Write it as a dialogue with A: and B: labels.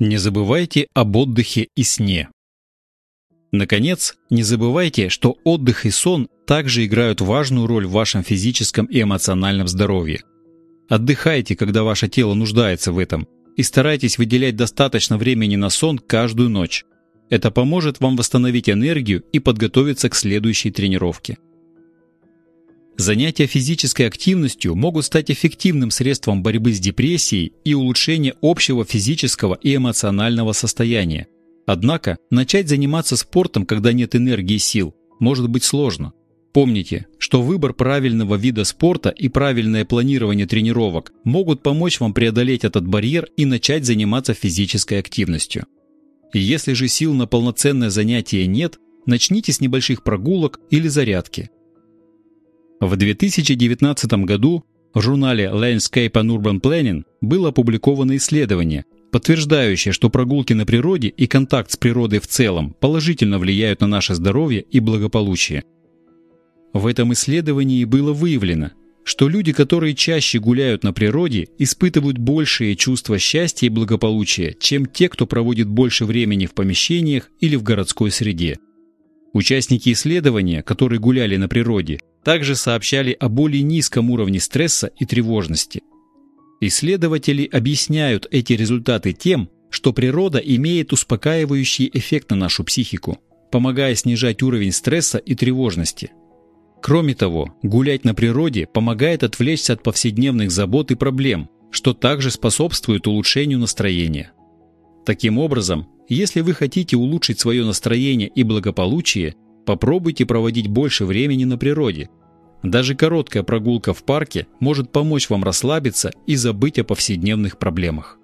A: Не забывайте об отдыхе и сне. Наконец, не забывайте, что отдых и сон также играют важную роль в вашем физическом и эмоциональном здоровье. Отдыхайте, когда ваше тело нуждается в этом, и старайтесь выделять достаточно времени на сон каждую ночь. Это поможет вам восстановить энергию и подготовиться к следующей тренировке. Занятия физической активностью могут стать эффективным средством борьбы с депрессией и улучшения общего физического и эмоционального состояния. Однако, начать заниматься спортом, когда нет энергии и сил, может быть сложно. Помните, что выбор правильного вида спорта и правильное планирование тренировок могут помочь вам преодолеть этот барьер и начать заниматься физической активностью. Если же сил на полноценное занятие нет, начните с небольших прогулок или зарядки. В 2019 году в журнале Landscape and Urban Planning было опубликовано исследование, подтверждающее, что прогулки на природе и контакт с природой в целом положительно влияют на наше здоровье и благополучие. В этом исследовании было выявлено, что люди, которые чаще гуляют на природе, испытывают большее чувство счастья и благополучия, чем те, кто проводит больше времени в помещениях или в городской среде. Участники исследования, которые гуляли на природе, также сообщали о более низком уровне стресса и тревожности. Исследователи объясняют эти результаты тем, что природа имеет успокаивающий эффект на нашу психику, помогая снижать уровень стресса и тревожности. Кроме того, гулять на природе помогает отвлечься от повседневных забот и проблем, что также способствует улучшению настроения. Таким образом, если вы хотите улучшить свое настроение и благополучие, Попробуйте проводить больше времени на природе. Даже короткая прогулка в парке может помочь вам расслабиться и забыть о повседневных проблемах.